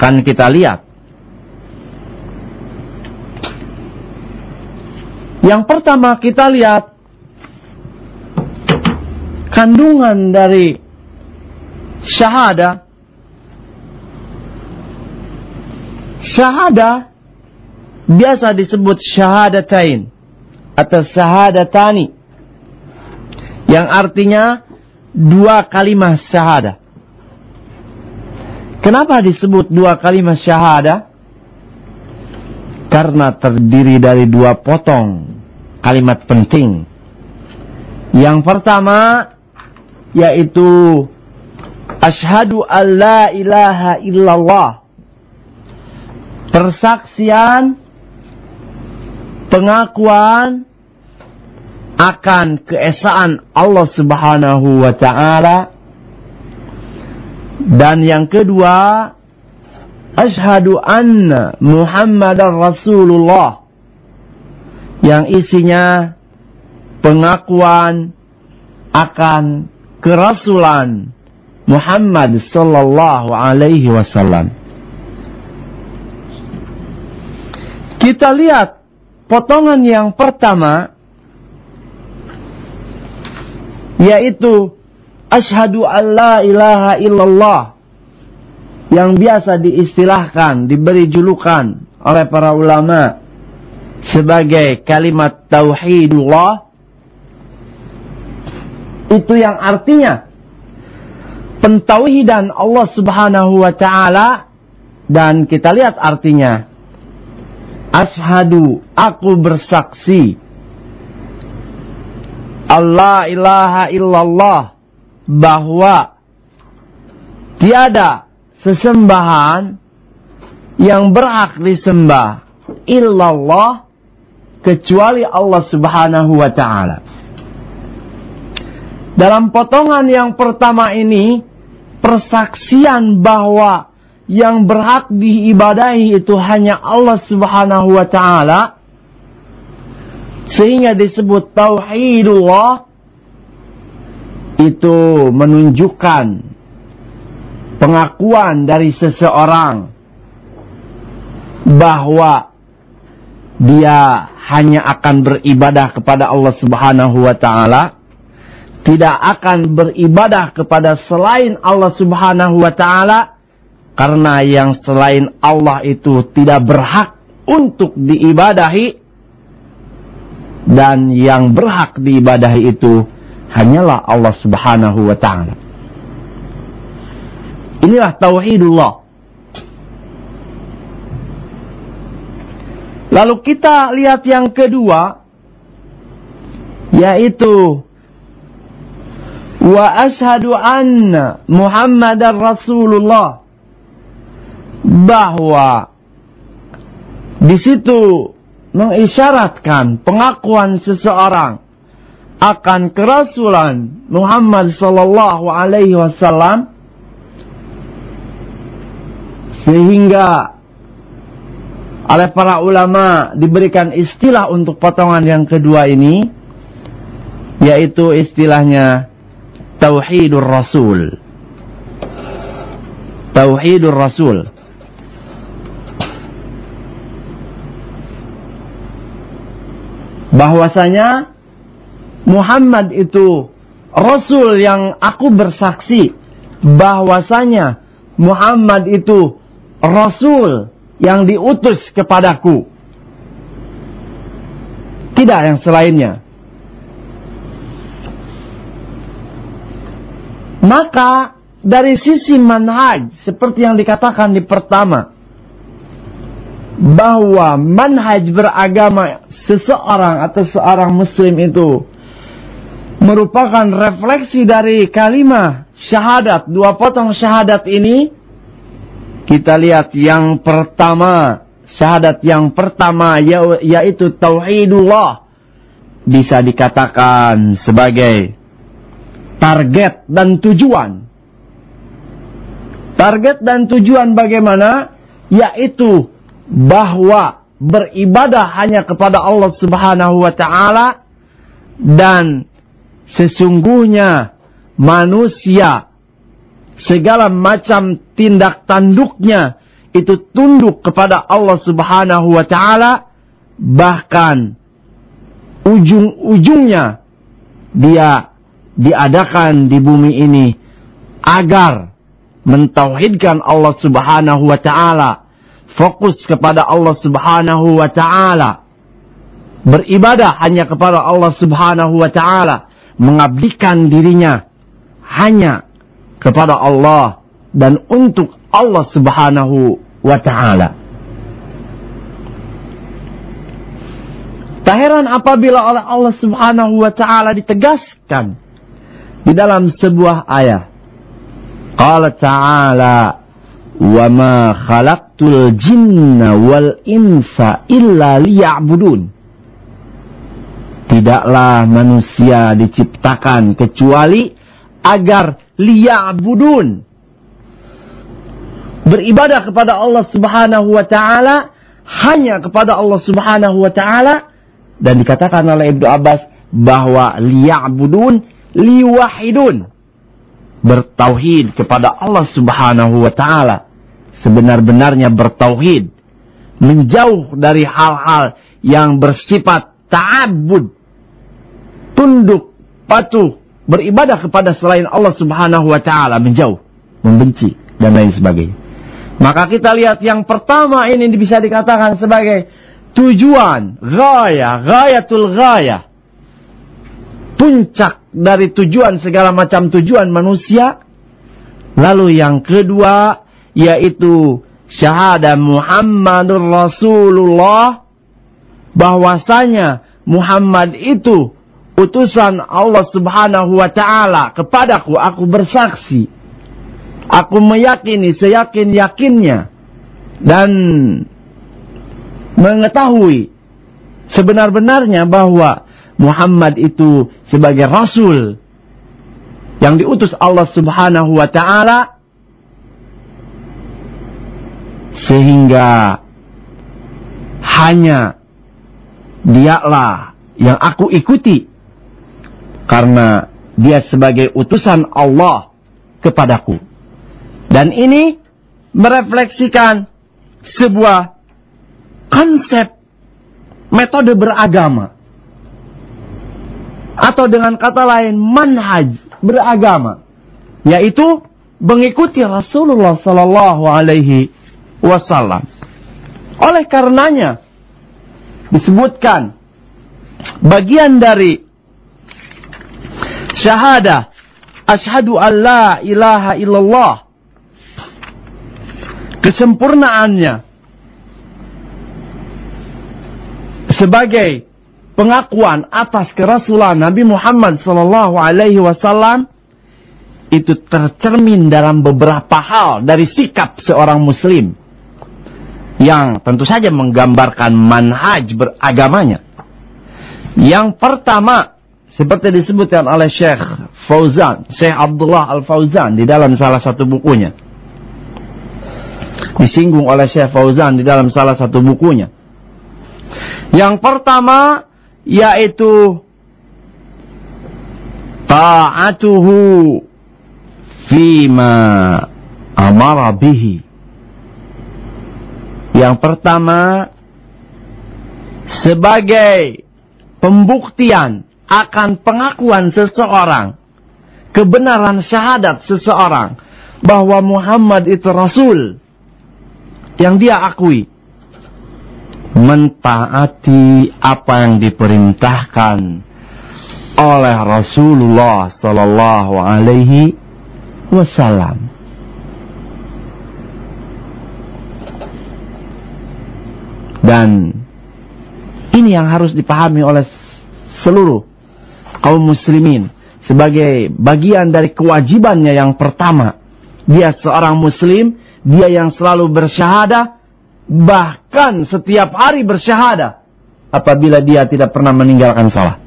Akan kita lihat. Yang pertama kita lihat kandungan dari syahada syahada biasa disebut syahadatain atau syahadatani yang artinya dua kalimat syahada. Kenapa disebut dua kalimat syahada? Karena terdiri dari dua potong kalimat penting. Yang pertama yaitu asyhadu alla ilaha illallah. Persaksian pengakuan akan keesaan Allah Subhanahu wa taala dan yang kedua asyhadu anna Muhammadar Rasulullah yang isinya pengakuan akan kerasulan Muhammad sallallahu alaihi wasallam. Kita lihat potongan yang pertama yaitu asyhadu alla ilaha illallah. Yang biasa diistilahkan, diberi julukan oleh para ulama sebagai kalimat tauhidullah. Itu yang artinya pentauhidan Allah Subhanahu wa taala. Dan kita lihat artinya. Ashadu aku bersaksi. Allah ilaha illallah bahwa tiada sesembahan yang berhak disembah illallah kecuali Allah Subhanahu wa taala. Dalam potongan yang pertama ini persaksian bahwa yang berhak diibadahi itu hanya Allah Subhanahu wa taala sehingga disebut tauhidullah itu menunjukkan pengakuan dari seseorang bahwa dia hanya akan beribadah kepada Allah Subhanahu wa taala tidak akan beribadah kepada selain Allah Subhanahu wa taala karena yang selain Allah itu tidak berhak untuk diibadahi dan yang berhak diibadahi itu hanyalah Allah Subhanahu wa taala. Inilah tauhidullah. Lalu kita lihat yang kedua yaitu wa ashadu anna Muhammadar Rasulullah bahwa di situ mengisyaratkan pengakuan seseorang akan kerasulan Muhammad sallallahu alaihi wasallam sehingga oleh para ulama diberikan istilah untuk potongan yang kedua ini yaitu istilahnya tauhidur rasul. Tauhidur rasul. Bahwasanya Muhammad itu Rasul yang aku bersaksi bahwasanya Muhammad itu Rasul yang diutus kepadaku. Tidak yang selainnya. Maka dari sisi manhaj seperti yang dikatakan di pertama bahwa manhaj beragama seseorang atau seorang muslim itu merupakan refleksi dari kalimat syahadat, dua potong syahadat ini kita lihat yang pertama, syahadat yang pertama ya, yaitu tauhidullah bisa dikatakan sebagai target dan tujuan. Target dan tujuan bagaimana? Yaitu bahwa beribadah hanya kepada Allah Subhanahu wa taala dan sesungguhnya manusia segala macam tindak tanduknya itu tunduk kepada Allah Subhanahu wa taala bahkan ujung-ujungnya dia diadakan di bumi ini agar mentauhidkan Allah Subhanahu wa taala, fokus kepada Allah Subhanahu wa taala, beribadah hanya kepada Allah Subhanahu wa taala, mengabdikan dirinya hanya kepada Allah dan untuk Allah Subhanahu wa taala. Tak heran apabila oleh Allah Subhanahu wa taala ditegaskan di dalam sebuah ayat. Qala ta'ala wa ma khalaqtul jinna wal insa illa liya'budun. Tidaklah manusia diciptakan kecuali agar liya'budun. Beribadah kepada Allah Subhanahu wa taala hanya kepada Allah Subhanahu wa taala dan dikatakan oleh Ibnu Abbas bahwa liya'budun liwahidun. Bertauhid kepada Allah subhanahu wa ta'ala. Sebenar-benarnya bertauhid. Menjauh dari hal-hal yang bersifat ta'abud. Tunduk, patuh, beribadah kepada selain Allah subhanahu wa ta'ala. Menjauh, membenci, dan lain sebagainya. Maka kita lihat yang pertama ini bisa dikatakan sebagai tujuan, gaya, gayatul gaya. Puncak dari tujuan segala macam tujuan manusia. Lalu yang kedua yaitu syahadah Muhammadur Rasulullah bahwasanya Muhammad itu utusan Allah Subhanahu wa taala kepadaku aku bersaksi. Aku meyakini seyakin-yakinnya. Dan mengetahui sebenar-benarnya bahwa Muhammad itu sebagai rasul yang diutus Allah Subhanahu wa taala. Sehingga hanya dialah yang aku ikuti karena dia sebagai utusan Allah kepadaku dan ini merefleksikan sebuah konsep metode beragama. Atau dengan kata lain manhaj beragama. Yaitu mengikuti Rasulullah Sallallahu Alaihi Wasallam. Oleh karenanya disebutkan bagian dari syahadah asyhadu an la ilaha illallah. Kesempurnaannya. Sebagai pengakuan atas kerasulan Nabi Muhammad sallallahu alaihi wasallam itu tercermin dalam beberapa hal dari sikap seorang muslim yang tentu saja menggambarkan manhaj beragamanya. Yang pertama seperti disebutkan oleh Syekh Fauzan, Syekh Abdullah Al-Fauzan di dalam salah satu bukunya. Disinggung oleh Syekh Fauzan di dalam salah satu bukunya yang pertama yaitu ta'atuhu fima amara bihi. Yang pertama sebagai pembuktian akan pengakuan seseorang. Kebenaran syahadat seseorang. Bahwa Muhammad itu rasul. Yang dia akui. Mentaati apa yang diperintahkan oleh Rasulullah Sallallahu Alaihi Wasallam. Dan ini yang harus dipahami oleh seluruh kaum muslimin sebagai bagian dari kewajibannya yang pertama. Dia seorang muslim, dia yang selalu bersyahadah, bahkan setiap hari bersyahadah apabila dia tidak pernah meninggalkan salat.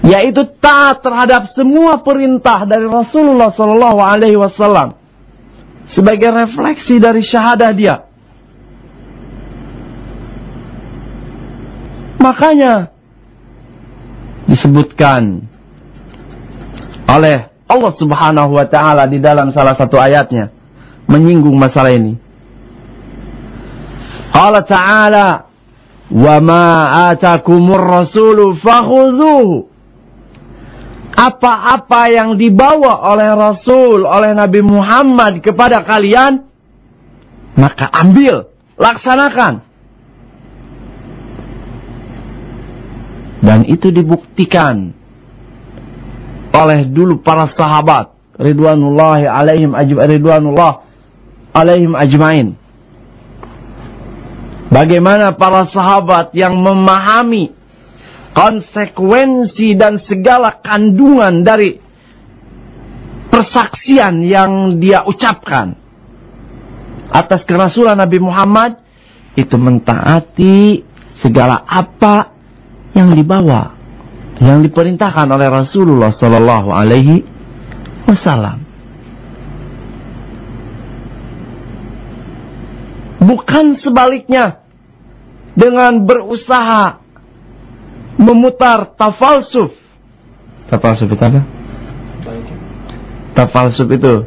Yaitu taat terhadap semua perintah dari Rasulullah Sallallahu Alaihi Wasallam sebagai refleksi dari syahadah dia. Makanya disebutkan oleh Allah Subhanahu wa taala di dalam salah satu ayatnya menyinggung masalah ini. Allah Ta'ala, "Wa ma atakumur rasulu fakhudhuhu." Apa-apa yang dibawa oleh Rasul, oleh Nabi Muhammad kepada kalian, maka ambil, laksanakan. Dan itu dibuktikan oleh dulu para sahabat ridwanullahi alaihim ajma'in ridwanullah alaihim ajmain. Bagaimana para sahabat yang memahami konsekuensi dan segala kandungan dari persaksian yang dia ucapkan atas kerasulan Nabi Muhammad itu mentaati segala apa yang dibawa yang diperintahkan oleh Rasulullah Sallallahu Alaihi Wasallam. Bukan sebaliknya dengan berusaha memutar tafalsuf. Tafalsuf itu apa? Tafalsuf itu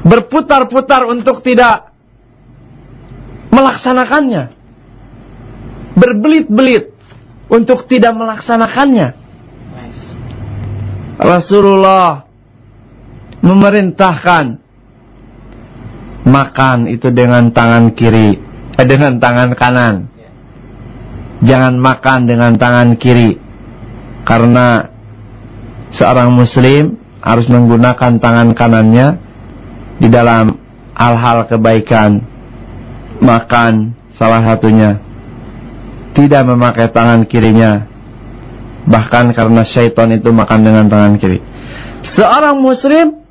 berputar-putar untuk tidak melaksanakannya. Berbelit-belit untuk tidak melaksanakannya. Rasulullah memerintahkan makan itu dengan tangan kiri, eh, dengan tangan kanan. Jangan makan dengan tangan kiri. Karena seorang muslim harus menggunakan tangan kanannya di dalam hal-hal kebaikan. Makan salah satunya tidak memakai tangan kirinya. Bahkan karena syaitan itu makan dengan tangan kiri. Seorang muslim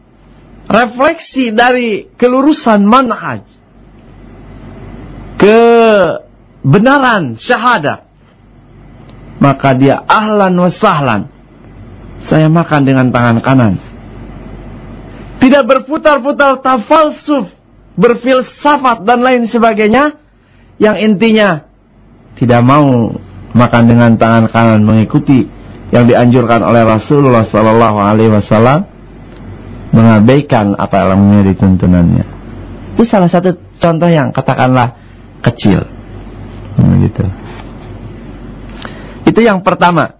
refleksi dari kelurusan manhaj. Kebenaran syahadat. Maka dia ahlan wa sahlan. Saya makan dengan tangan kanan. Tidak berputar-putar tafalsuf. Berfilsafat dan lain sebagainya. Yang intinya tidak mau makan dengan tangan kanan mengikuti yang dianjurkan oleh Rasulullah Sallallahu Alaihi Wasallam mengabaikan apa yang menjadi tuntunannya. Itu salah satu contoh yang katakanlah kecil, gitu. Itu yang pertama.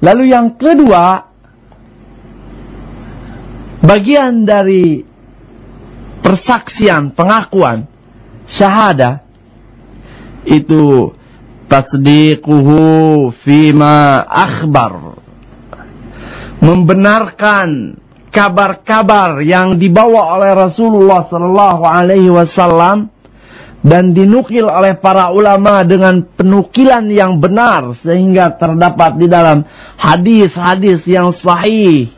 Lalu yang kedua, bagian dari persaksian, pengakuan, syahadah itu tasdiquhu fima akhbar. Membenarkan kabar-kabar yang dibawa oleh Rasulullah sallallahu alaihi wasallam dan dinukil oleh para ulama dengan penukilan yang benar sehingga terdapat di dalam hadis-hadis yang sahih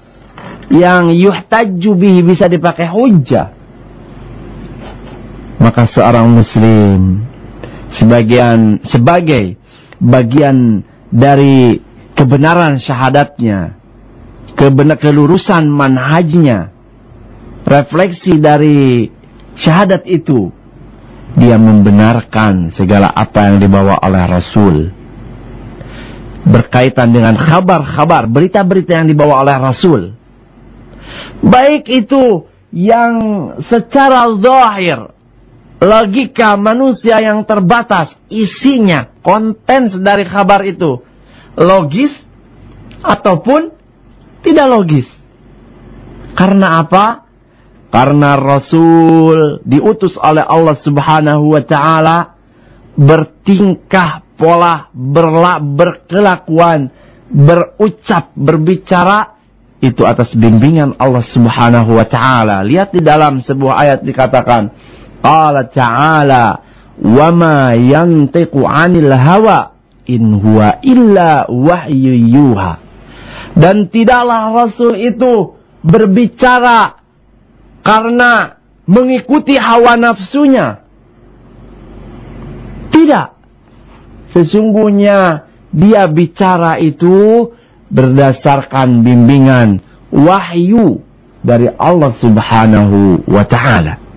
yang yuhtajju bihi bisa dipakai hujjah. Maka seorang muslim sebagian sebagai bagian dari kebenaran syahadatnya, kebenar kelurusan manhajnya, refleksi dari syahadat itu, dia membenarkan segala apa yang dibawa oleh Rasul. Berkaitan dengan kabar-kabar, berita-berita yang dibawa oleh Rasul. Baik itu yang secara zahir logika manusia yang terbatas, isinya, konten dari kabar itu logis ataupun tidak logis. Karena apa? Karena Rasul diutus oleh Allah Subhanahu wa taala bertingkah pola, berla, berkelakuan, berucap, berbicara itu atas bimbingan Allah Subhanahu wa taala. Lihat di dalam sebuah ayat dikatakan, Qala ta'ala wa ma yantiqu 'anil hawa in huwa illa wahyu yuha. Dan tidaklah Rasul itu berbicara karena mengikuti hawa nafsunya. Tidak. Sesungguhnya dia bicara itu berdasarkan bimbingan wahyu dari Allah Subhanahu wa taala.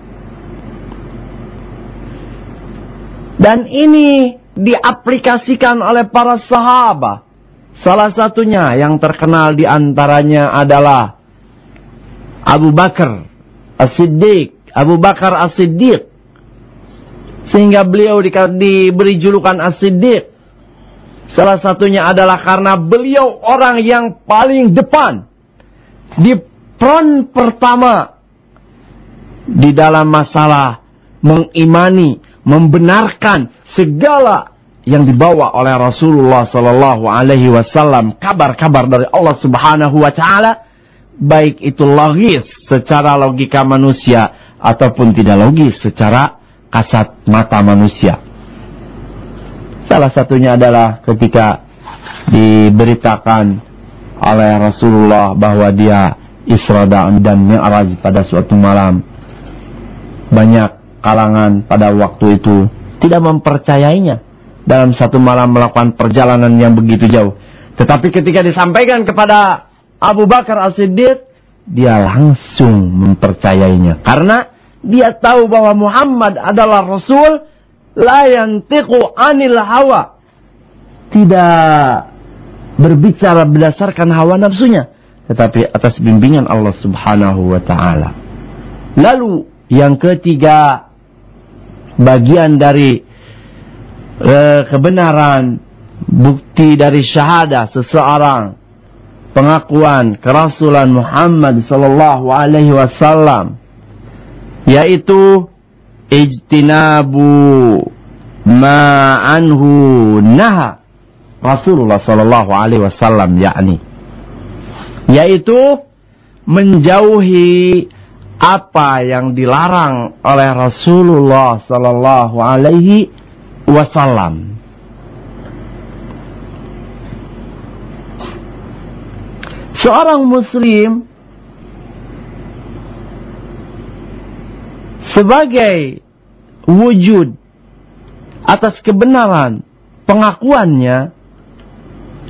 Dan ini diaplikasikan oleh para sahabat. Salah satunya yang terkenal di antaranya adalah Abu Bakar As-Siddiq Abu Bakar As-Siddiq. Sehingga beliau di, diberi julukan As-Siddiq. Salah satunya adalah karena beliau orang yang paling depan. Di front pertama. Di dalam masalah mengimani, membenarkan segala yang dibawa oleh Rasulullah Sallallahu Alaihi Wasallam kabar-kabar dari Allah Subhanahu Wa Taala baik itu logis secara logika manusia ataupun tidak logis secara kasat mata manusia. Salah satunya adalah ketika diberitakan oleh Rasulullah bahwa dia Isra dan Mi'raj pada suatu malam. Banyak kalangan pada waktu itu tidak mempercayainya dalam satu malam melakukan perjalanan yang begitu jauh. Tetapi ketika disampaikan kepada Abu Bakar As-Siddiq, dia langsung mempercayainya. Karena dia tahu bahwa Muhammad adalah Rasul, la yantiqu anil hawa. Tidak berbicara berdasarkan hawa nafsunya. Tetapi atas bimbingan Allah subhanahu wa ta'ala. Lalu yang ketiga, bagian dari uh, kebenaran bukti dari syahadah seseorang pengakuan kerasulan Muhammad sallallahu alaihi wasallam yaitu ijtinabu ma anhu naha Rasulullah sallallahu alaihi wasallam yakni yaitu menjauhi apa yang dilarang oleh Rasulullah sallallahu alaihi wasallam. Seorang muslim sebagai wujud atas kebenaran pengakuannya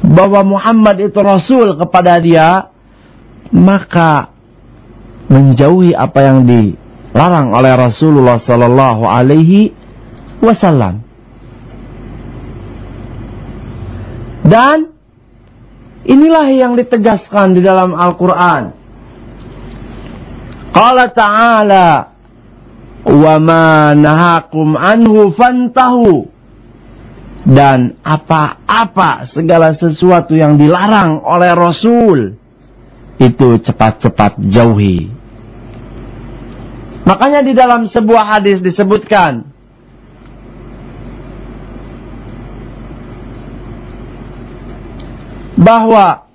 bahwa Muhammad itu Rasul kepada dia, maka menjauhi apa yang dilarang oleh Rasulullah Sallallahu Alaihi Wasallam. Dan Inilah yang ditegaskan di dalam Al-Quran. Qala ta'ala wa ma nahakum anhu fantahu dan apa-apa segala sesuatu yang dilarang oleh Rasul itu cepat-cepat jauhi. Makanya di dalam sebuah hadis disebutkan bahwa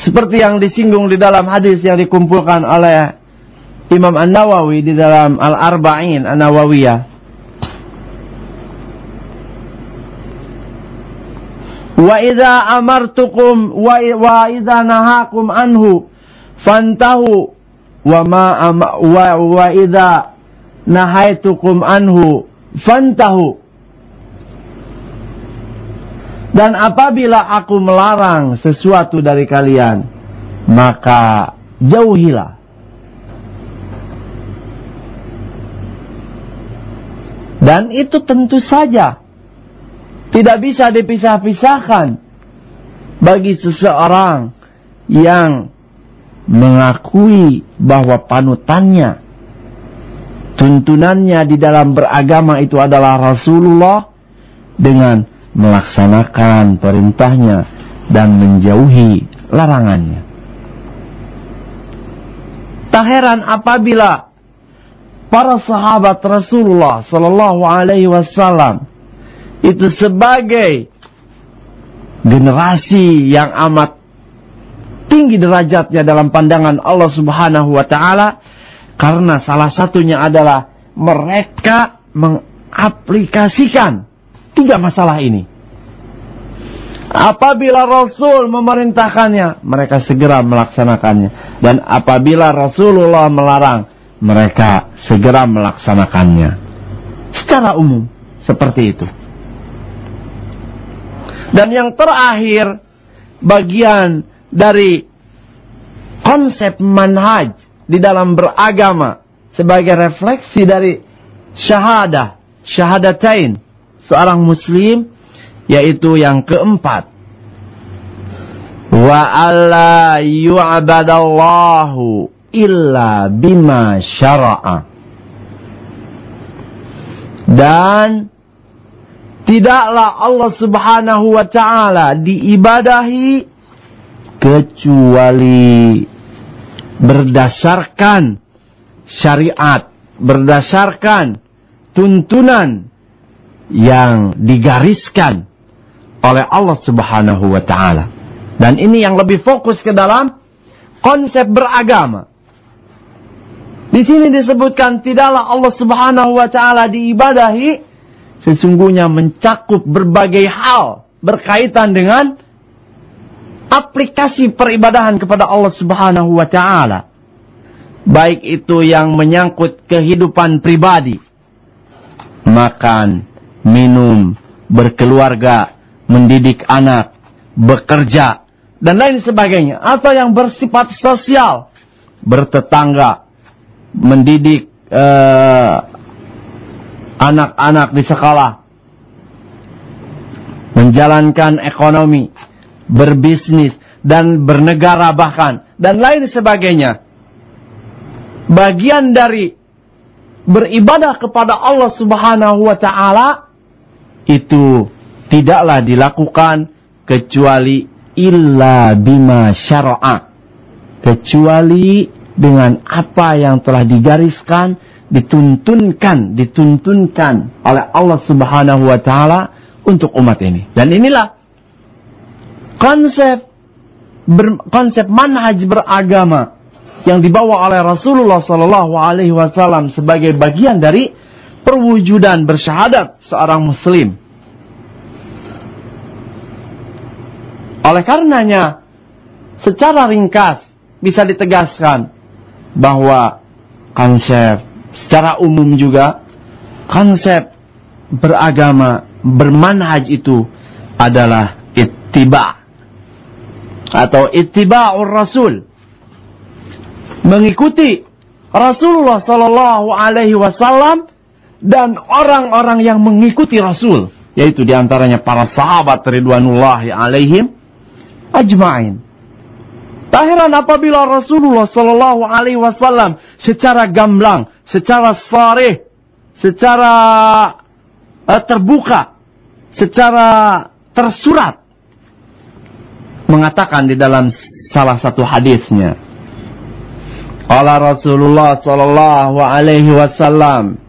seperti yang disinggung di dalam hadis yang dikumpulkan oleh Imam An-Nawawi di dalam Al-Arba'in An-Nawawiyah Wa idza amartukum wa, wa idza nahakum anhu fantahu wa ma wa, wa idza nahaitukum anhu fantahu dan apabila aku melarang sesuatu dari kalian, maka jauhilah. Dan itu tentu saja tidak bisa dipisah-pisahkan bagi seseorang yang mengakui bahwa panutannya, tuntunannya di dalam beragama itu adalah Rasulullah dengan melaksanakan perintahnya dan menjauhi larangannya. Tak heran apabila para sahabat Rasulullah Sallallahu Alaihi Wasallam itu sebagai generasi yang amat tinggi derajatnya dalam pandangan Allah Subhanahu Wa Taala karena salah satunya adalah mereka mengaplikasikan Tiga masalah ini. Apabila Rasul memerintahkannya, mereka segera melaksanakannya. Dan apabila Rasulullah melarang, mereka segera melaksanakannya. Secara umum, seperti itu. Dan yang terakhir, bagian dari konsep manhaj di dalam beragama sebagai refleksi dari syahadah, syahadatain seorang muslim yaitu yang keempat wa alla yu'badallahu illa bima syara'a. Dan tidaklah Allah Subhanahu wa taala diibadahi kecuali berdasarkan syariat, berdasarkan tuntunan yang digariskan oleh Allah Subhanahu wa taala. Dan ini yang lebih fokus ke dalam konsep beragama. Di sini disebutkan tidaklah Allah Subhanahu wa taala diibadahi sesungguhnya mencakup berbagai hal berkaitan dengan aplikasi peribadahan kepada Allah Subhanahu wa taala. Baik itu yang menyangkut kehidupan pribadi, makan, minum, berkeluarga, mendidik anak, bekerja, dan lain sebagainya. Atau yang bersifat sosial, bertetangga, mendidik eh, anak-anak di sekolah, menjalankan ekonomi, berbisnis, dan bernegara bahkan, dan lain sebagainya. Bagian dari beribadah kepada Allah Subhanahu wa taala itu tidaklah dilakukan kecuali illa bima syara'a kecuali dengan apa yang telah digariskan, dituntunkan, dituntunkan oleh Allah Subhanahu wa taala untuk umat ini. Dan inilah konsep ber, konsep manhaj beragama yang dibawa oleh Rasulullah sallallahu alaihi wasallam sebagai bagian dari perwujudan bersyahadat seorang muslim. Oleh karenanya, secara ringkas bisa ditegaskan bahwa konsep secara umum juga konsep beragama bermanhaj itu adalah ittiba atau ittiba'ur rasul. Mengikuti Rasulullah sallallahu alaihi wasallam dan orang-orang yang mengikuti Rasul yaitu di antaranya para sahabat ridwanullahi alaihim ajmain. Tak heran apabila Rasulullah Shallallahu Alaihi Wasallam secara gamblang, secara sarih, secara eh, terbuka, secara tersurat mengatakan di dalam salah satu hadisnya. Allah Rasulullah sallallahu alaihi wasallam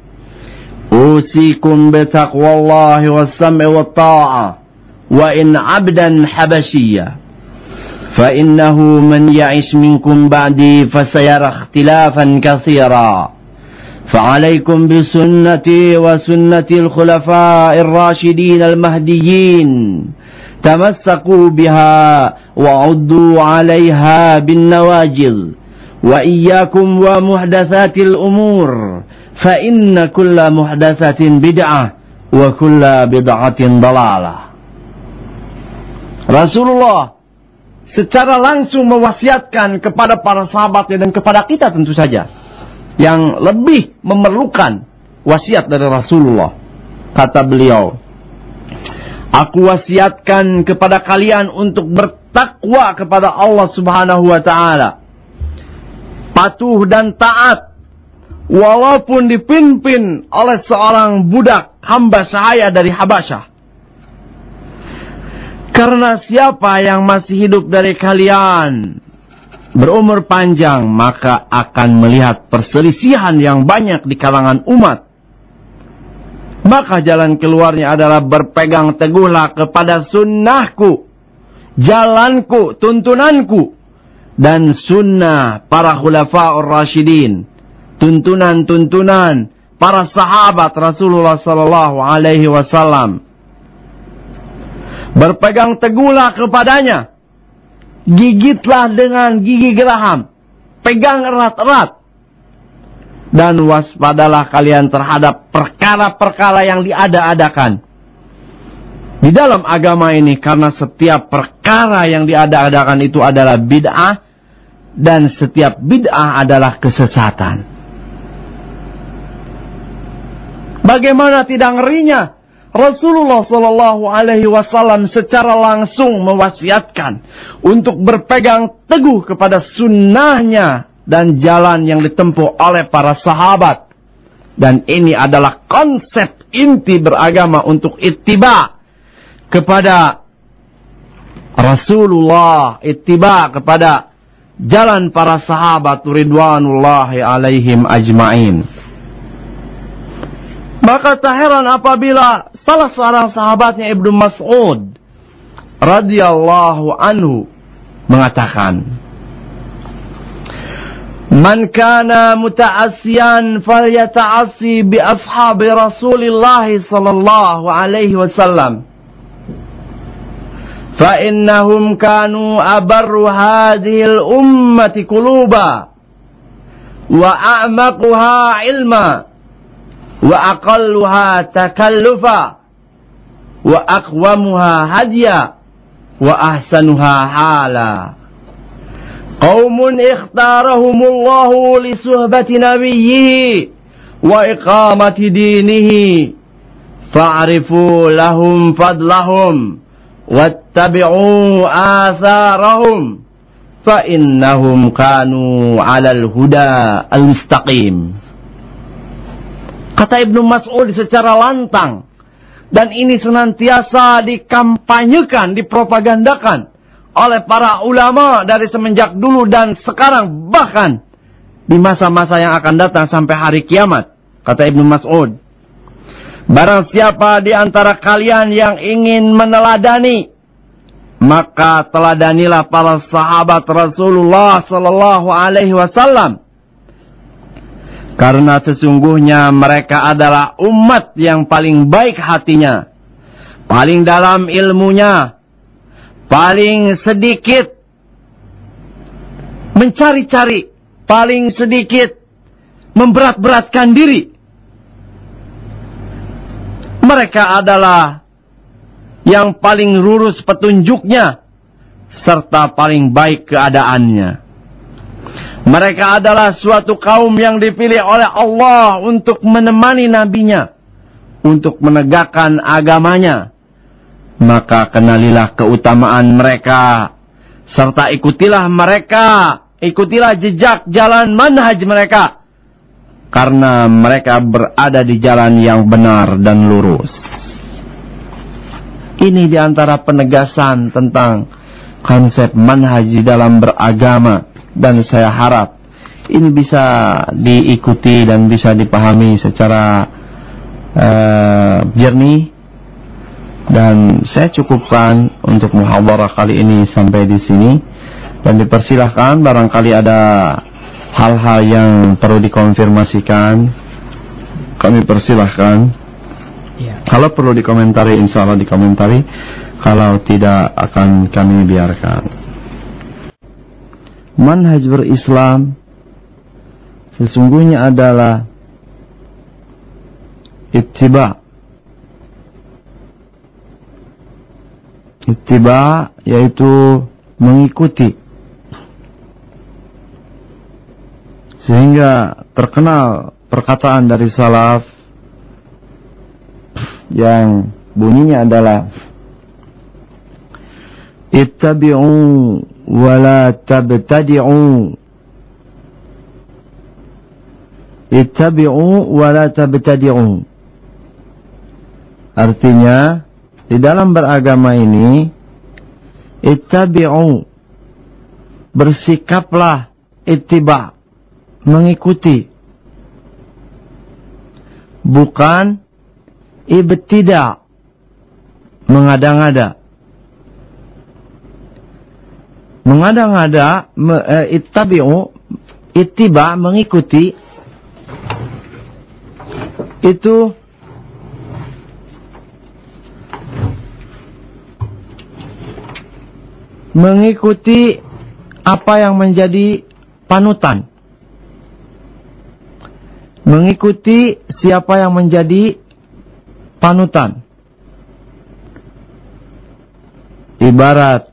Usikum bitaqwallahi was-sam'i wat-ta'a wa in 'abdan habasiyya fa innahu man ya'ish minkum ba'di fasayara ikhtilafan katsira فعليكم بسنتي وسنة الخلفاء الراشدين المهديين تمسكوا بها وعدوا عليها بالنواجذ وإياكم ومحدثات الأمور فإن كل محدثة بدعة وكل بدعة ضلالة رسول الله secara langsung mewasiatkan kepada para sahabatnya dan kepada kita tentu saja yang lebih memerlukan wasiat dari Rasulullah. Kata beliau, Aku wasiatkan kepada kalian untuk bertakwa kepada Allah Subhanahu wa taala. Patuh dan taat walaupun dipimpin oleh seorang budak hamba sahaya dari Habasyah. Karena siapa yang masih hidup dari kalian berumur panjang, maka akan melihat perselisihan yang banyak di kalangan umat. Maka jalan keluarnya adalah berpegang teguhlah kepada sunnahku, jalanku, tuntunanku, dan sunnah para khulafa'ur rasyidin. Tuntunan-tuntunan para sahabat Rasulullah sallallahu alaihi wasallam Berpegang teguhlah kepadanya. Gigitlah dengan gigi geraham. Pegang erat-erat. Dan waspadalah kalian terhadap perkara-perkara yang diada-adakan. Di dalam agama ini karena setiap perkara yang diada-adakan itu adalah bid'ah dan setiap bid'ah adalah kesesatan. Bagaimana tidak ngerinya Rasulullah Shallallahu Alaihi Wasallam secara langsung mewasiatkan untuk berpegang teguh kepada sunnahnya dan jalan yang ditempuh oleh para sahabat. Dan ini adalah konsep inti beragama untuk ittiba kepada Rasulullah, ittiba kepada jalan para sahabat ridwanullahi alaihim ajmain. Maka tak heran apabila salah seorang sahabatnya Ibnu Mas'ud radhiyallahu anhu mengatakan Man kana muta'assiyan falyata'assi bi ashabi Rasulillah sallallahu alaihi wasallam. Fa innahum kanu abarru hadhihi al-ummati quluba wa a'maquha ilma. وأقلها تكلفا وأقومها هديا وأحسنها حالا. قوم اختارهم الله لصحبة نبيه وإقامة دينه فاعرفوا لهم فضلهم واتبعوا آثارهم فإنهم كانوا على الهدى المستقيم. Kata Ibnu Mas'ud secara lantang. Dan ini senantiasa dikampanyekan, dipropagandakan oleh para ulama dari semenjak dulu dan sekarang bahkan di masa-masa yang akan datang sampai hari kiamat kata Ibnu Mas'ud barang siapa di antara kalian yang ingin meneladani maka teladanilah para sahabat Rasulullah sallallahu alaihi wasallam karena sesungguhnya mereka adalah umat yang paling baik hatinya paling dalam ilmunya paling sedikit mencari-cari, paling sedikit memberat-beratkan diri. Mereka adalah yang paling lurus petunjuknya serta paling baik keadaannya. Mereka adalah suatu kaum yang dipilih oleh Allah untuk menemani nabinya, untuk menegakkan agamanya, maka kenalilah keutamaan mereka serta ikutilah mereka ikutilah jejak jalan manhaj mereka karena mereka berada di jalan yang benar dan lurus. Ini di antara penegasan tentang konsep manhaj dalam beragama dan saya harap ini bisa diikuti dan bisa dipahami secara uh, jernih. Dan saya cukupkan untuk muhawarah kali ini sampai di sini. Dan dipersilahkan barangkali ada hal-hal yang perlu dikonfirmasikan kami persilahkan. Ya. kalau perlu dikomentari insya Allah dikomentari. Kalau tidak akan kami biarkan manhaj berislam sesungguhnya adalah ittiba' Ittiba yaitu mengikuti. Sehingga terkenal perkataan dari salaf yang bunyinya adalah Ittabi'u la tabtadi'u Ittabi'u la tabtadi'u Artinya di dalam beragama ini ittabi'u. Bersikaplah ittiba. Mengikuti. Bukan ibtida. Mengada-ngada mengada-ngada eh, ittabi'u ittiba mengikuti itu mengikuti apa yang menjadi panutan. Mengikuti siapa yang menjadi panutan. Ibarat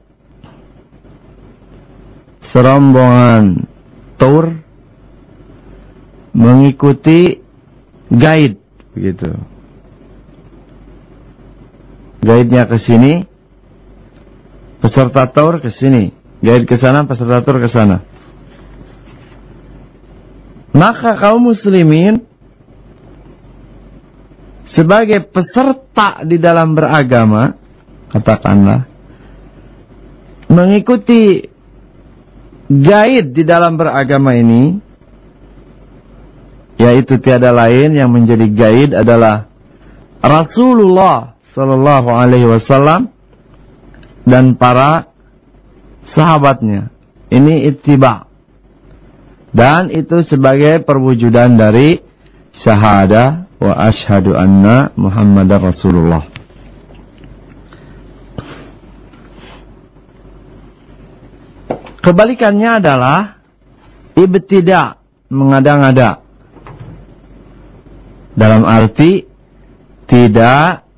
serombongan tour mengikuti guide begitu. Guide-nya ke sini, peserta tour ke sini, guide ke sana, peserta tour ke sana. Maka kaum muslimin sebagai peserta di dalam beragama, katakanlah, mengikuti gaid di dalam beragama ini, yaitu tiada lain yang menjadi gaid adalah Rasulullah Sallallahu Alaihi Wasallam dan para sahabatnya. Ini ittiba. Dan itu sebagai perwujudan dari syahadah wa ashadu anna Muhammadar Rasulullah. Kebalikannya adalah ibtida, mengada-ngada. Dalam arti tidak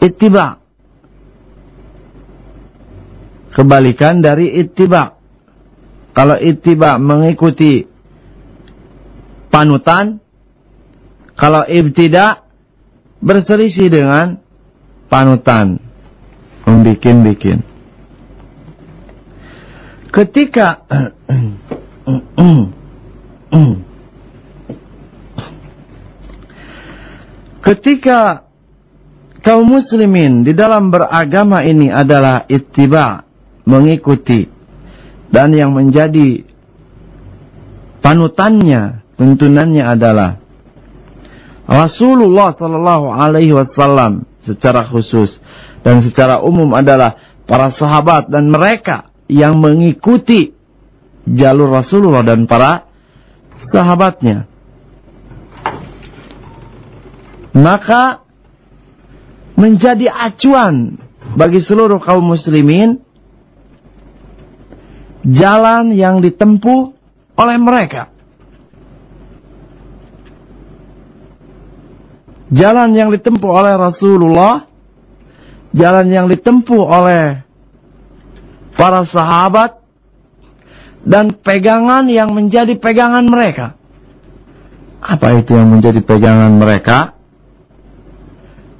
ittiba. Kebalikan dari ittiba. Kalau ittiba mengikuti panutan, kalau ibtida berselisih dengan panutan. Membikin-bikin. Ketika Ketika kaum muslimin di dalam beragama ini adalah ittiba, mengikuti dan yang menjadi panutannya, tuntunannya adalah Rasulullah sallallahu alaihi wasallam secara khusus dan secara umum adalah para sahabat dan mereka yang mengikuti jalur Rasulullah dan para sahabatnya maka menjadi acuan bagi seluruh kaum muslimin jalan yang ditempuh oleh mereka. Jalan yang ditempuh oleh Rasulullah, jalan yang ditempuh oleh para sahabat, dan pegangan yang menjadi pegangan mereka. Apa itu yang menjadi pegangan mereka?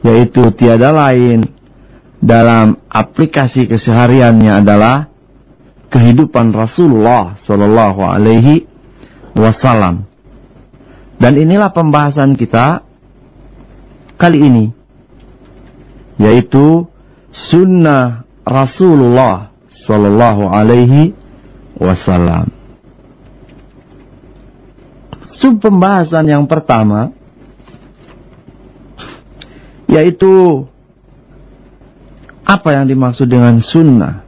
yaitu tiada lain dalam aplikasi kesehariannya adalah kehidupan Rasulullah Shallallahu Alaihi Wasallam. Dan inilah pembahasan kita kali ini, yaitu sunnah Rasulullah Shallallahu Alaihi Wasallam. Sub pembahasan yang pertama yaitu apa yang dimaksud dengan sunnah?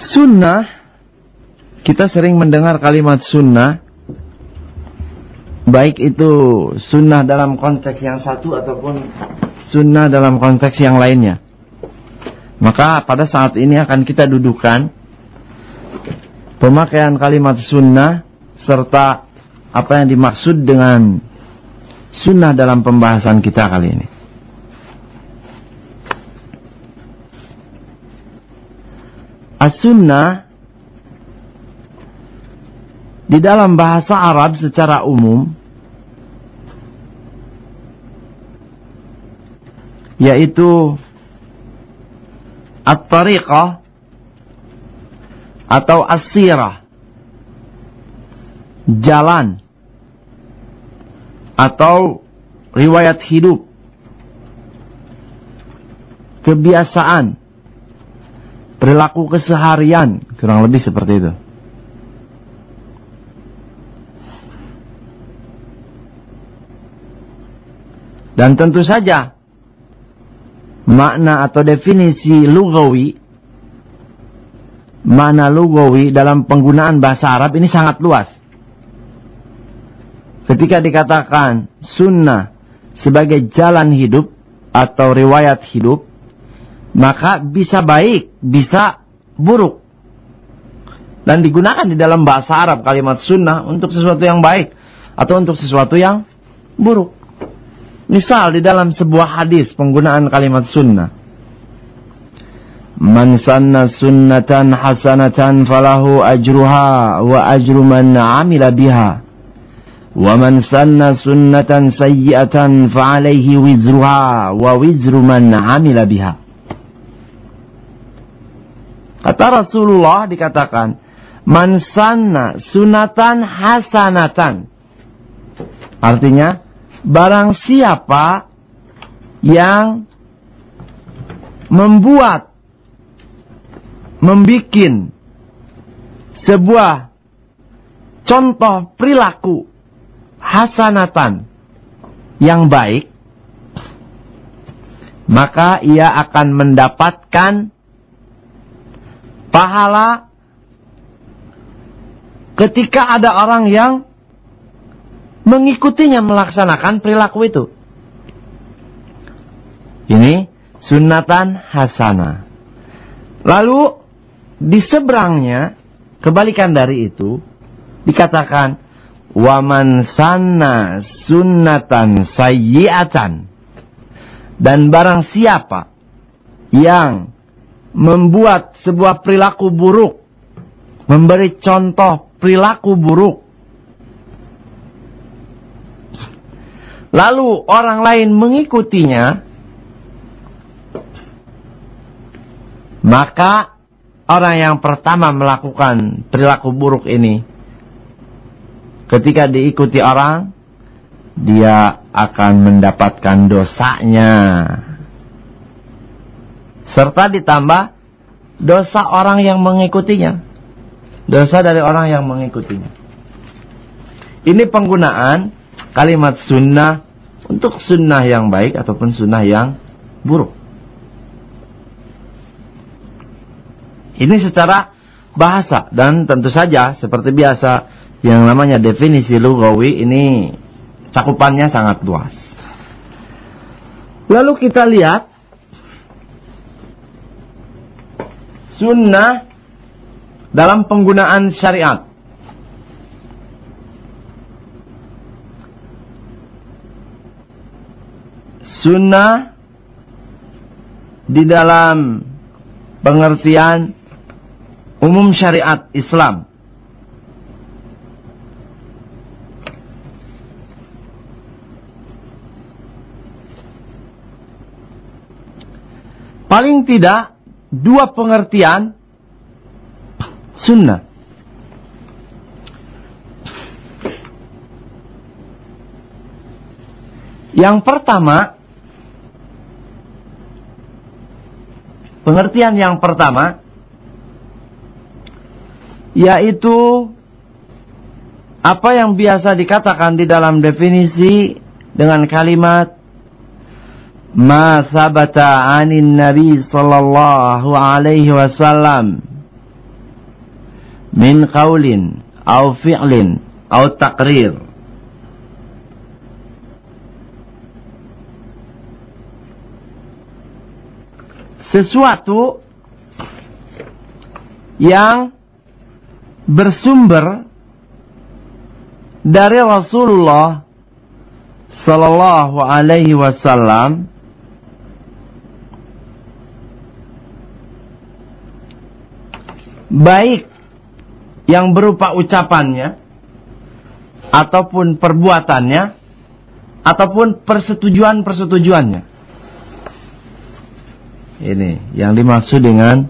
Sunnah, kita sering mendengar kalimat sunnah, baik itu sunnah dalam konteks yang satu ataupun sunnah dalam konteks yang lainnya. Maka pada saat ini akan kita dudukan pemakaian kalimat sunnah serta apa yang dimaksud dengan sunnah dalam pembahasan kita kali ini. As-sunnah di dalam bahasa Arab secara umum yaitu at-tariqah atau asirah jalan atau riwayat hidup kebiasaan perilaku keseharian kurang lebih seperti itu dan tentu saja makna atau definisi lugawi Mana lugawi dalam penggunaan bahasa Arab ini sangat luas. Ketika dikatakan sunnah sebagai jalan hidup atau riwayat hidup, maka bisa baik, bisa buruk. Dan digunakan di dalam bahasa Arab kalimat sunnah untuk sesuatu yang baik atau untuk sesuatu yang buruk. Misal di dalam sebuah hadis penggunaan kalimat sunnah. Man sanna sunnatan hasanatan falahu ajruha wa ajru man amila biha. Wa man sanna sunnatan sayyi'atan fa'alaihi wizruha wa wizru man amila biha. Kata Rasulullah dikatakan, Man sanna sunatan hasanatan. Artinya, barang siapa yang membuat, membikin sebuah contoh perilaku hasanatan yang baik, maka ia akan mendapatkan pahala ketika ada orang yang mengikutinya melaksanakan perilaku itu. Ini sunatan hasanah. Lalu di seberangnya kebalikan dari itu dikatakan waman sanna sunnatan sayyiatan dan barang siapa yang membuat sebuah perilaku buruk, memberi contoh perilaku buruk, lalu orang lain mengikutinya, maka orang yang pertama melakukan perilaku buruk ini, ketika diikuti orang, dia akan mendapatkan dosanya serta ditambah dosa orang yang mengikutinya. Dosa dari orang yang mengikutinya. Ini penggunaan kalimat sunnah untuk sunnah yang baik ataupun sunnah yang buruk. Ini secara bahasa dan tentu saja seperti biasa yang namanya definisi lugawi ini cakupannya sangat luas. Lalu kita lihat sunnah dalam penggunaan syariat. Sunnah di dalam pengertian umum syariat Islam. Paling tidak dua pengertian sunnah. Yang pertama, Pengertian yang pertama yaitu apa yang biasa dikatakan di dalam definisi dengan kalimat ma sabata anin nabi sallallahu alaihi wasallam min qaulin au fi'lin au taqrir. Sesuatu yang bersumber dari Rasulullah sallallahu alaihi wasallam baik yang berupa ucapannya ataupun perbuatannya ataupun persetujuan-persetujuannya. Ini yang dimaksud dengan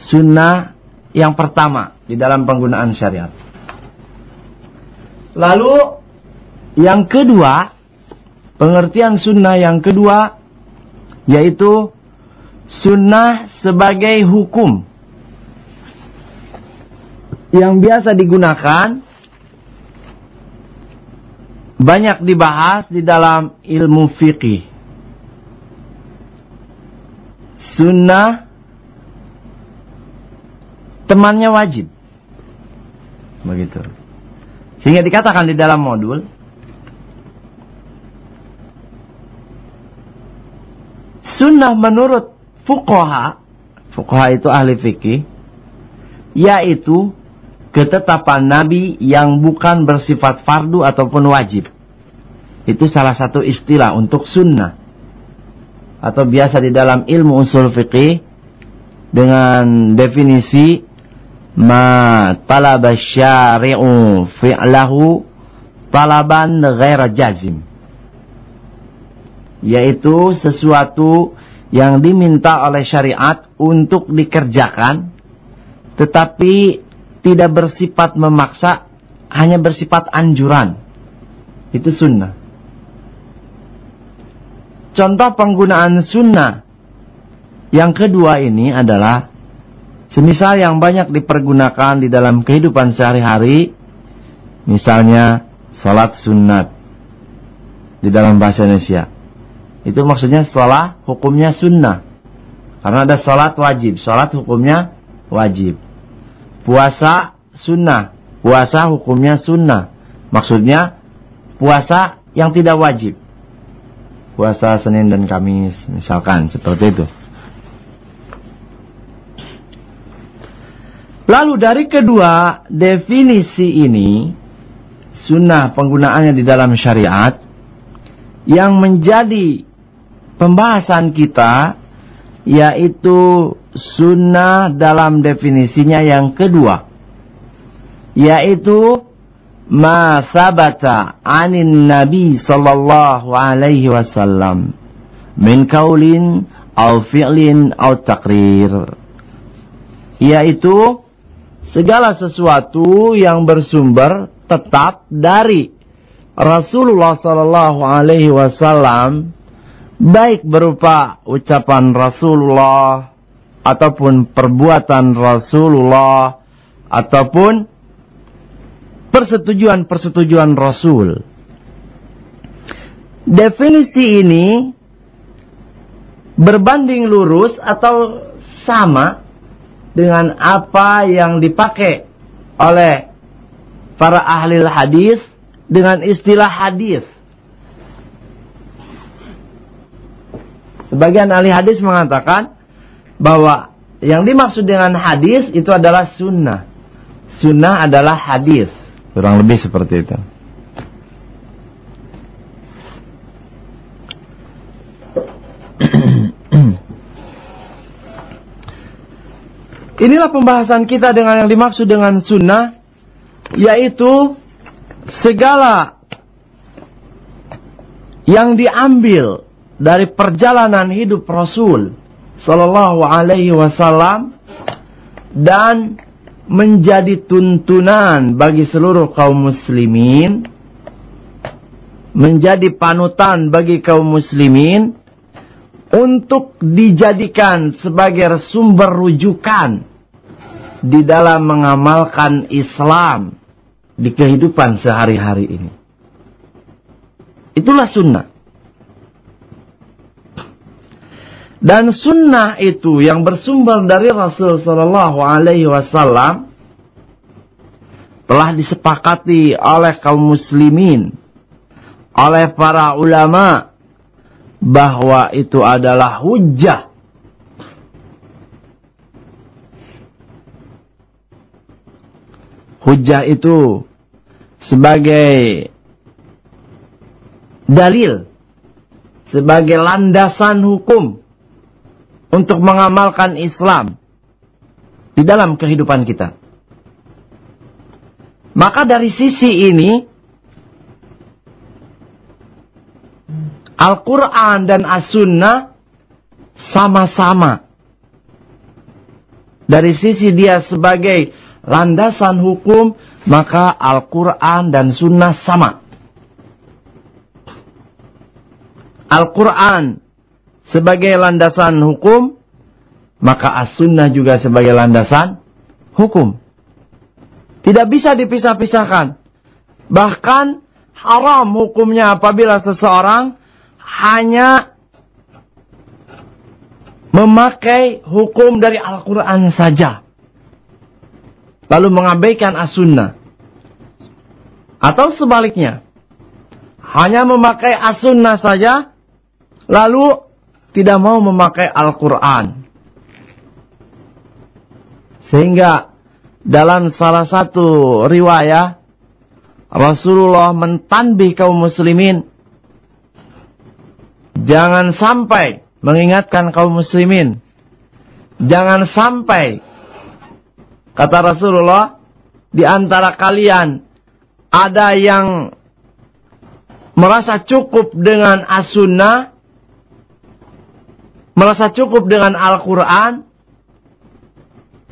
sunnah yang pertama di dalam penggunaan syariat. Lalu yang kedua, pengertian sunnah yang kedua yaitu sunnah sebagai hukum yang biasa digunakan banyak dibahas di dalam ilmu fikih. Sunnah temannya wajib. Begitu. Sehingga dikatakan di dalam modul Sunnah menurut fukoha Fukoha itu ahli fikih Yaitu ketetapan Nabi yang bukan bersifat fardu ataupun wajib. Itu salah satu istilah untuk sunnah. Atau biasa di dalam ilmu usul fiqih dengan definisi ma talaba syari'u fi'lahu talaban ghaira jazim. Yaitu sesuatu yang diminta oleh syariat untuk dikerjakan tetapi tidak bersifat memaksa, hanya bersifat anjuran. Itu sunnah. Contoh penggunaan sunnah yang kedua ini adalah semisal yang banyak dipergunakan di dalam kehidupan sehari-hari, misalnya salat sunat di dalam bahasa Indonesia. Itu maksudnya salat hukumnya sunnah. Karena ada salat wajib, salat hukumnya wajib. Puasa sunnah. Puasa hukumnya sunnah. Maksudnya puasa yang tidak wajib. Puasa Senin dan Kamis misalkan seperti itu. Lalu dari kedua definisi ini sunnah penggunaannya di dalam syariat yang menjadi pembahasan kita yaitu sunnah dalam definisinya yang kedua yaitu ma sabata anin nabi sallallahu alaihi wasallam min kaulin au fi'lin au takrir yaitu segala sesuatu yang bersumber tetap dari Rasulullah sallallahu alaihi wasallam baik berupa ucapan Rasulullah ataupun perbuatan Rasulullah ataupun persetujuan-persetujuan Rasul. Definisi ini berbanding lurus atau sama dengan apa yang dipakai oleh para ahli hadis dengan istilah hadis. Sebagian ahli hadis mengatakan bahwa yang dimaksud dengan hadis itu adalah sunnah. Sunnah adalah hadis. Kurang lebih seperti itu. Inilah pembahasan kita dengan yang dimaksud dengan sunnah, yaitu segala yang diambil dari perjalanan hidup Rasul Sallallahu Alaihi Wasallam dan menjadi tuntunan bagi seluruh kaum muslimin, menjadi panutan bagi kaum muslimin untuk dijadikan sebagai sumber rujukan di dalam mengamalkan Islam di kehidupan sehari-hari ini. Itulah sunnah. Dan sunnah itu yang bersumber dari Rasul Sallallahu Alaihi Wasallam telah disepakati oleh kaum muslimin, oleh para ulama bahwa itu adalah hujah. Hujah itu sebagai dalil, sebagai landasan hukum untuk mengamalkan Islam di dalam kehidupan kita. Maka dari sisi ini, Al-Quran dan As-Sunnah sama-sama. Dari sisi dia sebagai landasan hukum, maka Al-Quran dan Sunnah sama. Al-Quran sebagai landasan hukum, maka as-sunnah juga sebagai landasan hukum. Tidak bisa dipisah-pisahkan. Bahkan haram hukumnya apabila seseorang hanya memakai hukum dari Al-Quran saja. Lalu mengabaikan as-sunnah. Atau sebaliknya. Hanya memakai as-sunnah saja. Lalu tidak mau memakai Al-Quran. Sehingga dalam salah satu riwayat Rasulullah mentanbih kaum muslimin jangan sampai mengingatkan kaum muslimin jangan sampai kata Rasulullah di antara kalian ada yang merasa cukup dengan as-sunnah, merasa cukup dengan Al-Quran,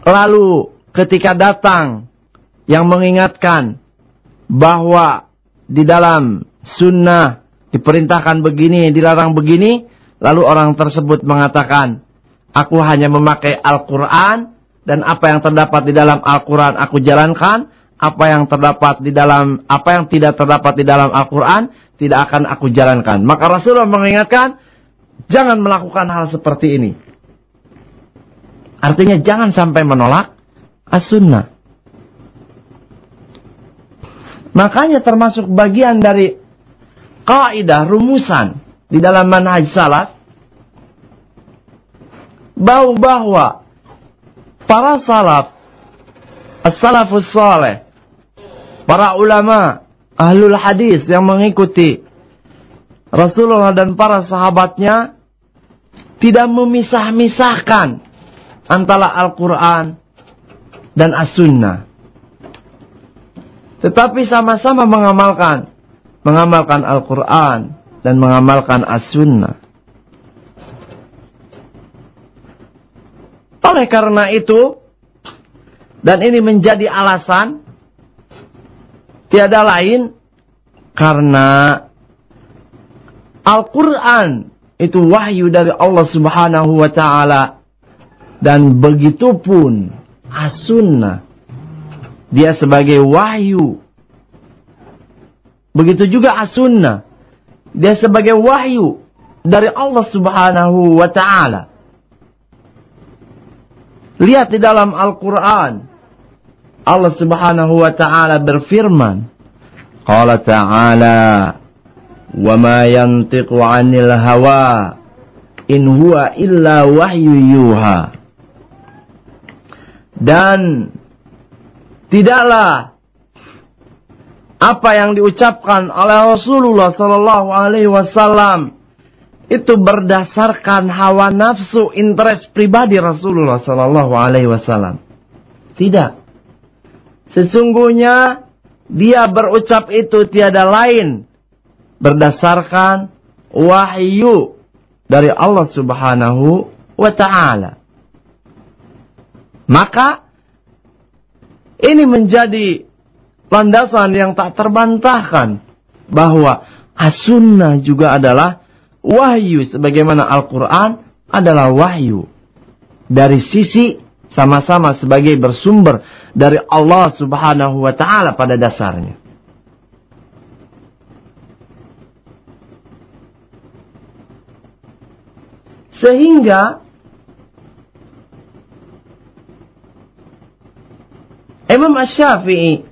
lalu ketika datang yang mengingatkan bahwa di dalam sunnah diperintahkan begini, dilarang begini, lalu orang tersebut mengatakan, aku hanya memakai Al-Quran, dan apa yang terdapat di dalam Al-Quran aku jalankan, apa yang terdapat di dalam, apa yang tidak terdapat di dalam Al-Quran, tidak akan aku jalankan. Maka Rasulullah mengingatkan, jangan melakukan hal seperti ini. Artinya jangan sampai menolak as-sunnah. Makanya termasuk bagian dari kaidah rumusan di dalam manhaj salaf bahwa para salaf as-salafus saleh para ulama ahlul hadis yang mengikuti Rasulullah dan para sahabatnya tidak memisah-misahkan antara Al-Quran dan As-Sunnah. Tetapi sama-sama mengamalkan. Mengamalkan Al-Quran dan mengamalkan As-Sunnah. Oleh karena itu, dan ini menjadi alasan Tiada lain karena Al-Quran itu wahyu dari Allah subhanahu wa ta'ala. Dan begitu pun as-sunnah. Dia sebagai wahyu. Begitu juga as-sunnah. Dia sebagai wahyu dari Allah subhanahu wa ta'ala. Lihat di dalam Al-Quran. Allah Subhanahu wa taala berfirman, Qala ta'ala, "Wa ma yantiqu 'anil hawa in huwa illa wahyu yuha." Dan tidaklah apa yang diucapkan oleh Rasulullah sallallahu alaihi wasallam itu berdasarkan hawa nafsu interest pribadi Rasulullah sallallahu alaihi wasallam. Tidak. Sesungguhnya dia berucap itu tiada lain berdasarkan wahyu dari Allah Subhanahu wa taala. Maka ini menjadi landasan yang tak terbantahkan bahwa as-sunnah juga adalah wahyu sebagaimana Al-Qur'an adalah wahyu dari sisi sama-sama sebagai bersumber dari Allah Subhanahu wa taala pada dasarnya. Sehingga Imam Ash-Syafi'i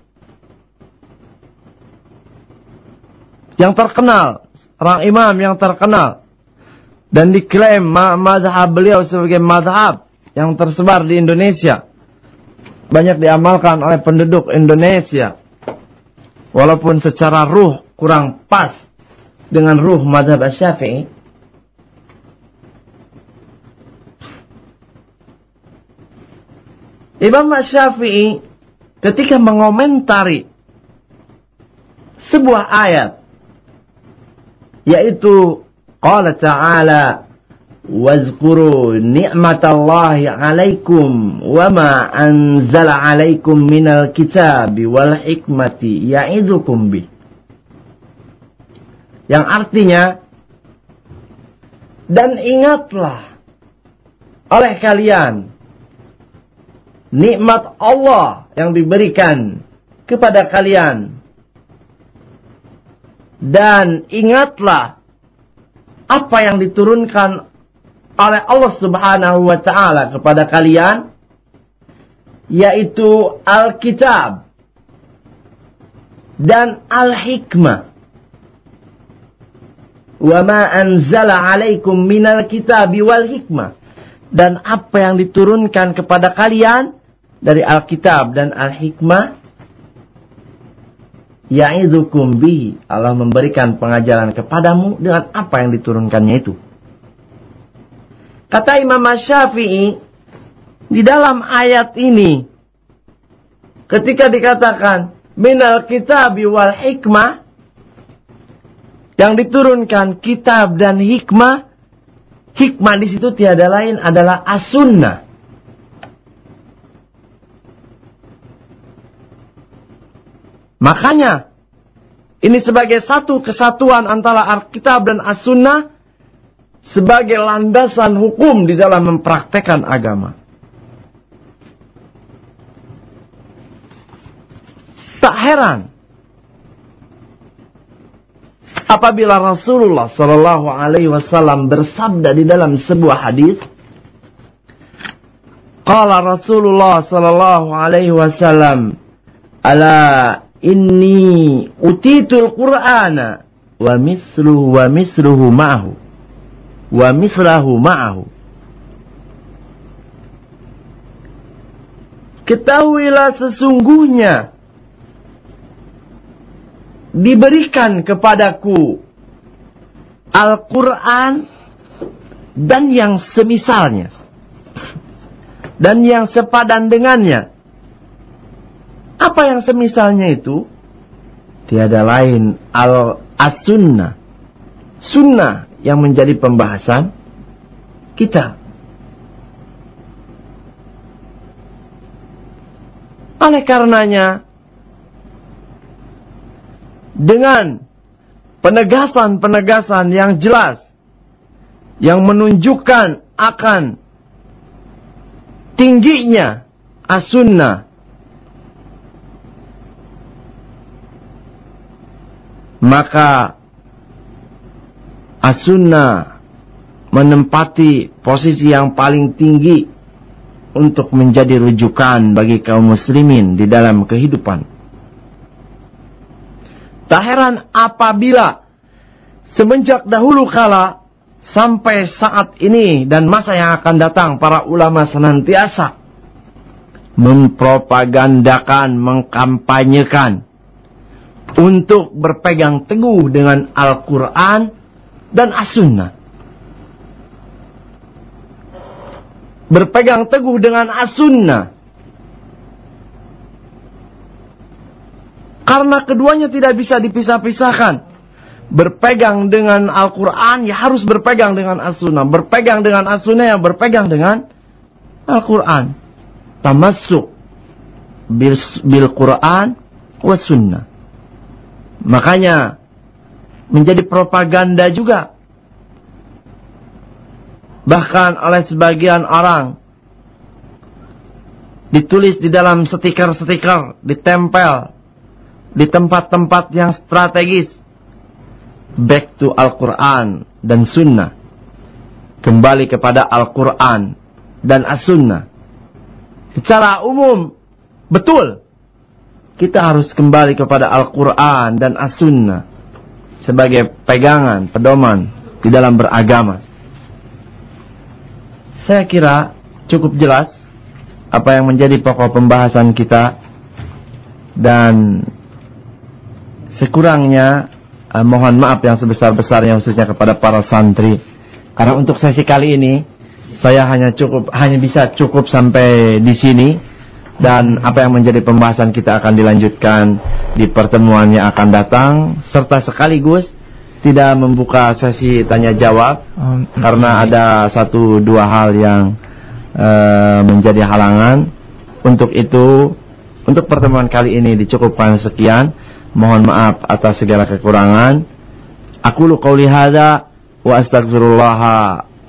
yang terkenal, orang imam yang terkenal dan diklaim madhab beliau sebagai madhab yang tersebar di Indonesia. Banyak diamalkan oleh penduduk Indonesia. Walaupun secara ruh kurang pas dengan ruh madhab Syafi'i. Imam Syafi'i ketika mengomentari sebuah ayat yaitu qala ta'ala wazkuru ni'matallahi 'alaikum wama anzala 'alaikum minal kitabi wal hikmati ya'idukum bi yang artinya dan ingatlah oleh kalian nikmat Allah yang diberikan kepada kalian dan ingatlah apa yang diturunkan oleh Allah Subhanahu wa taala kepada kalian yaitu Alkitab dan Al-Hikmah. Wa ma anzala 'alaikum minal kitabi wal hikmah. Dan apa yang diturunkan kepada kalian dari Alkitab dan Al-Hikmah ya'idzukum bihi. Allah memberikan pengajaran kepadamu dengan apa yang diturunkannya itu. Kata Imam Syafi'i, di dalam ayat ini, ketika dikatakan, minal kitabi wal hikmah, yang diturunkan kitab dan hikmah, hikmah di situ tiada lain adalah as-sunnah. Makanya ini sebagai satu kesatuan antara Alkitab dan As-Sunnah sebagai landasan hukum di dalam mempraktekkan agama. Tak heran apabila Rasulullah Shallallahu Alaihi Wasallam bersabda di dalam sebuah hadis, Qala Rasulullah Shallallahu Alaihi Wasallam, ala inni utitul Qur'ana wa misluhu wa misluhu ma'ahu. Wa mislahu ma'ahu. Ketahuilah sesungguhnya diberikan kepadaku Al-Quran dan yang semisalnya dan yang sepadan dengannya apa yang semisalnya itu? Tiada lain al as-sunnah. Sunnah yang menjadi pembahasan kita. Oleh karenanya, dengan penegasan-penegasan yang jelas, yang menunjukkan akan tingginya as-sunnah maka as-sunnah menempati posisi yang paling tinggi untuk menjadi rujukan bagi kaum muslimin di dalam kehidupan. Tak heran apabila semenjak dahulu kala sampai saat ini dan masa yang akan datang para ulama senantiasa mempropagandakan, mengkampanyekan untuk berpegang teguh dengan Al-Quran dan As-Sunnah. Berpegang teguh dengan As-Sunnah. Karena keduanya tidak bisa dipisah-pisahkan. Berpegang dengan Al-Quran, ya harus berpegang dengan As-Sunnah. Berpegang dengan As-Sunnah, ya berpegang dengan Al-Quran. Tamasuk bil, bil Quran wa Sunnah. Makanya menjadi propaganda juga. Bahkan oleh sebagian orang ditulis di dalam stiker-stiker, ditempel di tempat-tempat yang strategis. Back to Al-Quran dan Sunnah. Kembali kepada Al-Quran dan As-Sunnah. Secara umum, betul kita harus kembali kepada Al-Quran dan As-Sunnah sebagai pegangan, pedoman di dalam beragama. Saya kira cukup jelas apa yang menjadi pokok pembahasan kita dan sekurangnya eh, mohon maaf yang sebesar-besarnya khususnya kepada para santri karena untuk sesi kali ini saya hanya cukup hanya bisa cukup sampai di sini dan apa yang menjadi pembahasan kita akan dilanjutkan di pertemuan yang akan datang serta sekaligus tidak membuka sesi tanya jawab um, karena ada satu dua hal yang uh, menjadi halangan. Untuk itu untuk pertemuan kali ini dicukupkan sekian. Mohon maaf atas segala kekurangan. Aku lu qauli hadza wa astaghfirullah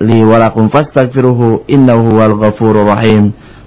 li wa lakum fastaghfiruhu innahu wal ghafurur rahim